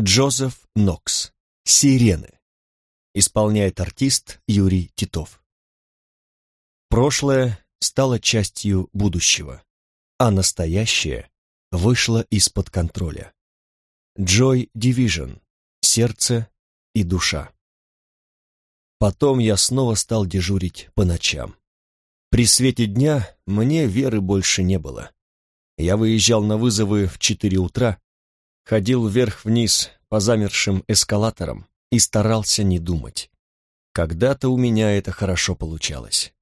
Джозеф Нокс. Сирены. Исполняет артист Юрий Титов. Прошлое стало частью будущего, а настоящее вышло из-под контроля. Joy Division. Сердце и душа. Потом я снова стал дежурить по ночам. При свете дня мне веры больше не было. Я выезжал на вызовы в четыре утра, ходил вверх-вниз по замершим эскалаторам и старался не думать. Когда-то у меня это хорошо получалось.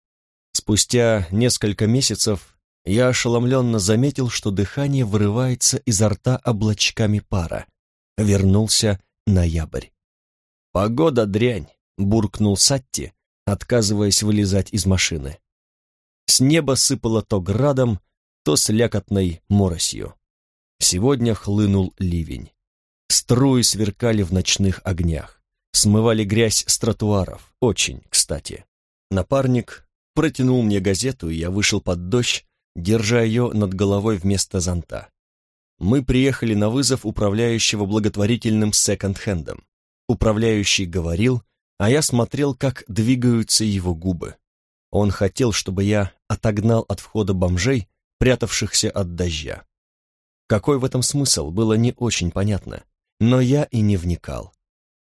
Спустя несколько месяцев я ошеломленно заметил, что дыхание вырывается изо рта облачками пара. Вернулся ноябрь. «Погода дрянь», — буркнул Сатти, отказываясь вылезать из машины. С неба сыпало то градом, то слякотной моросью. Сегодня хлынул ливень. Струи сверкали в ночных огнях, смывали грязь с тротуаров, очень кстати. Напарник протянул мне газету, и я вышел под дождь, держа ее над головой вместо зонта. Мы приехали на вызов управляющего благотворительным секонд-хендом. Управляющий говорил, а я смотрел, как двигаются его губы. Он хотел, чтобы я отогнал от входа бомжей, прятавшихся от дождя. Какой в этом смысл, было не очень понятно, но я и не вникал.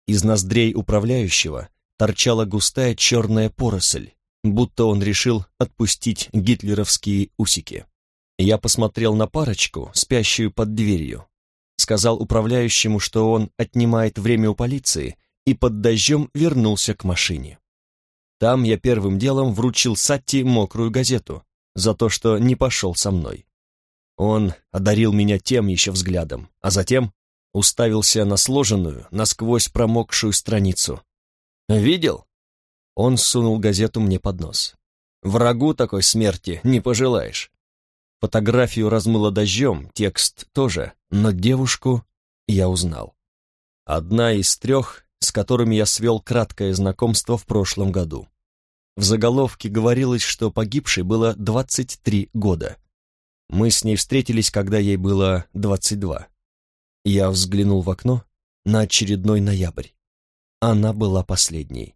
Из ноздрей управляющего торчала густая черная поросль, будто он решил отпустить гитлеровские усики. Я посмотрел на парочку, спящую под дверью, сказал управляющему, что он отнимает время у полиции, и под дождем вернулся к машине. Там я первым делом вручил Сатти мокрую газету за то, что не пошел со мной. Он одарил меня тем еще взглядом, а затем уставился на сложенную, насквозь промокшую страницу. «Видел?» Он сунул газету мне под нос. «Врагу такой смерти не пожелаешь». Фотографию размыло дождем, текст тоже, но девушку я узнал. Одна из трех, с которыми я свел краткое знакомство в прошлом году. В заголовке говорилось, что погибшей было 23 года. Мы с ней встретились, когда ей было 22. Я взглянул в окно на очередной ноябрь. Она была последней.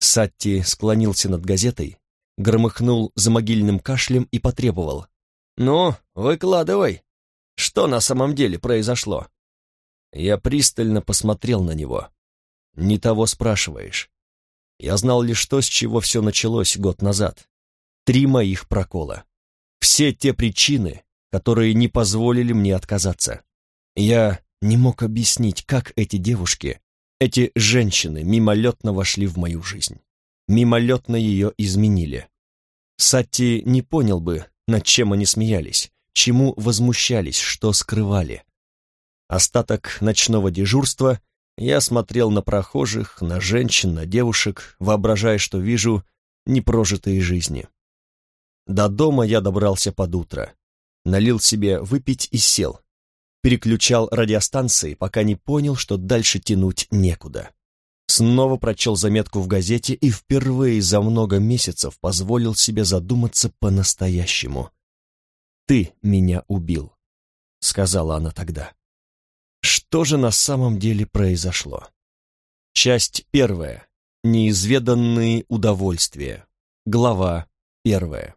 Сатти склонился над газетой, громыхнул за могильным кашлем и потребовал. «Ну, выкладывай. Что на самом деле произошло?» Я пристально посмотрел на него. «Не того спрашиваешь. Я знал лишь то, с чего все началось год назад. Три моих прокола. Все те причины, которые не позволили мне отказаться. Я не мог объяснить, как эти девушки, эти женщины мимолетно вошли в мою жизнь. Мимолетно ее изменили. Сатти не понял бы, над чем они смеялись, чему возмущались, что скрывали. Остаток ночного дежурства я смотрел на прохожих, на женщин, на девушек, воображая, что вижу непрожитые жизни. До дома я добрался под утро. Налил себе выпить и сел. Переключал радиостанции, пока не понял, что дальше тянуть некуда. Снова прочел заметку в газете и впервые за много месяцев позволил себе задуматься по-настоящему. «Ты меня убил», — сказала она тогда. Что же на самом деле произошло? Часть первая. Неизведанные удовольствия. Глава первая.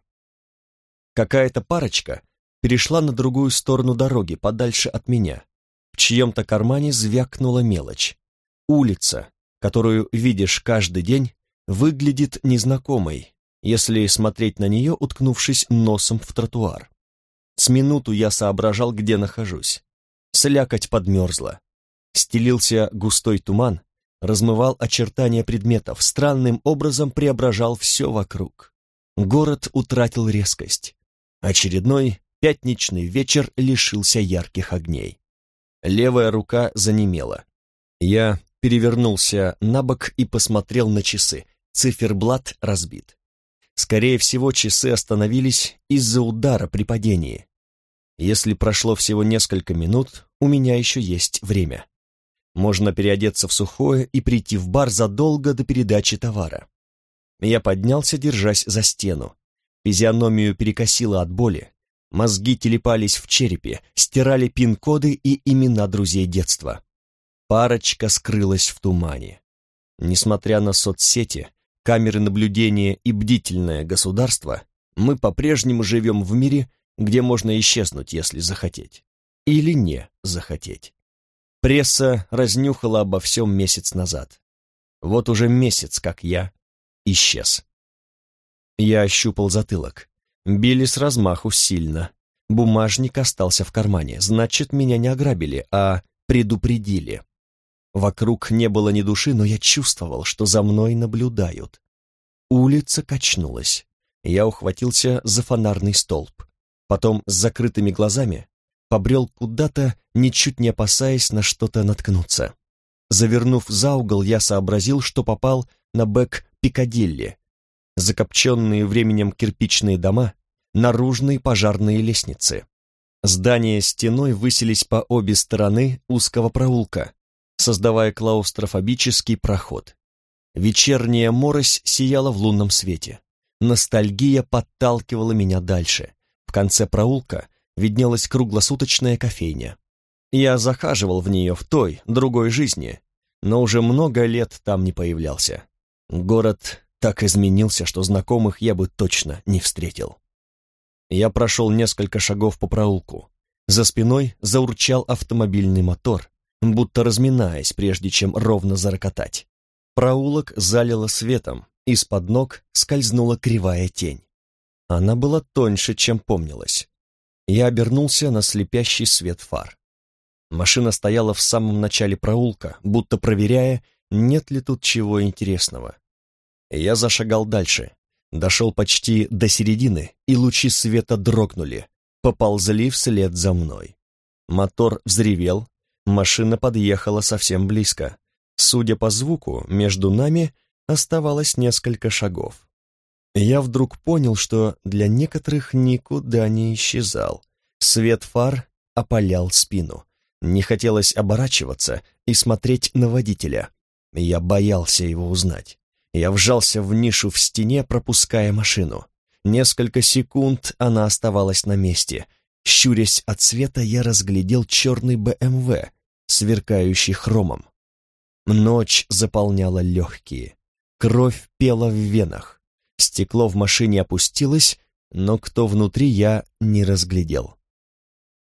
Какая-то парочка перешла на другую сторону дороги, подальше от меня. В чьем-то кармане звякнула мелочь. Улица, которую видишь каждый день, выглядит незнакомой, если смотреть на нее, уткнувшись носом в тротуар. С минуту я соображал, где нахожусь. Слякоть подмерзла. Стелился густой туман, размывал очертания предметов, странным образом преображал все вокруг. Город утратил резкость. Очередной пятничный вечер лишился ярких огней. Левая рука занемела. Я перевернулся на бок и посмотрел на часы. Циферблат разбит. Скорее всего, часы остановились из-за удара при падении. Если прошло всего несколько минут, у меня еще есть время. Можно переодеться в сухое и прийти в бар задолго до передачи товара. Я поднялся, держась за стену. Физиономию перекосило от боли. Мозги телепались в черепе, стирали пин-коды и имена друзей детства. Парочка скрылась в тумане. Несмотря на соцсети, камеры наблюдения и бдительное государство, мы по-прежнему живем в мире, где можно исчезнуть, если захотеть. Или не захотеть. Пресса разнюхала обо всем месяц назад. Вот уже месяц, как я исчез. Я ощупал затылок. Били с размаху сильно. Бумажник остался в кармане. Значит, меня не ограбили, а предупредили. Вокруг не было ни души, но я чувствовал, что за мной наблюдают. Улица качнулась. Я ухватился за фонарный столб. Потом с закрытыми глазами побрел куда-то, ничуть не опасаясь на что-то наткнуться. Завернув за угол, я сообразил, что попал на бэк Пикадилли. Закопченные временем кирпичные дома, наружные пожарные лестницы. Здания стеной высились по обе стороны узкого проулка, создавая клаустрофобический проход. Вечерняя морось сияла в лунном свете. Ностальгия подталкивала меня дальше. В конце проулка виднелась круглосуточная кофейня. Я захаживал в нее в той, другой жизни, но уже много лет там не появлялся. Город так изменился, что знакомых я бы точно не встретил. Я прошел несколько шагов по проулку. За спиной заурчал автомобильный мотор, будто разминаясь, прежде чем ровно зарокотать. Проулок залило светом, из-под ног скользнула кривая тень. Она была тоньше, чем помнилось. Я обернулся на слепящий свет фар. Машина стояла в самом начале проулка, будто проверяя, нет ли тут чего интересного. Я зашагал дальше, дошел почти до середины, и лучи света дрогнули, поползли вслед за мной. Мотор взревел, Машина подъехала совсем близко. Судя по звуку, между нами оставалось несколько шагов. Я вдруг понял, что для некоторых никуда не исчезал. Свет фар опалял спину. Не хотелось оборачиваться и смотреть на водителя. Я боялся его узнать. Я вжался в нишу в стене, пропуская машину. Несколько секунд она оставалась на месте. Щурясь от света, я разглядел черный БМВ, сверкающий хромом. Ночь заполняла легкие. Кровь пела в венах. Стекло в машине опустилось, но кто внутри я не разглядел.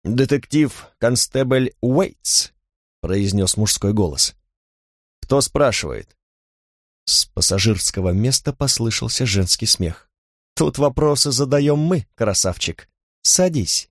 «Детектив Констебль Уэйтс», — произнес мужской голос. «Кто спрашивает?» С пассажирского места послышался женский смех. «Тут вопросы задаем мы, красавчик. Садись».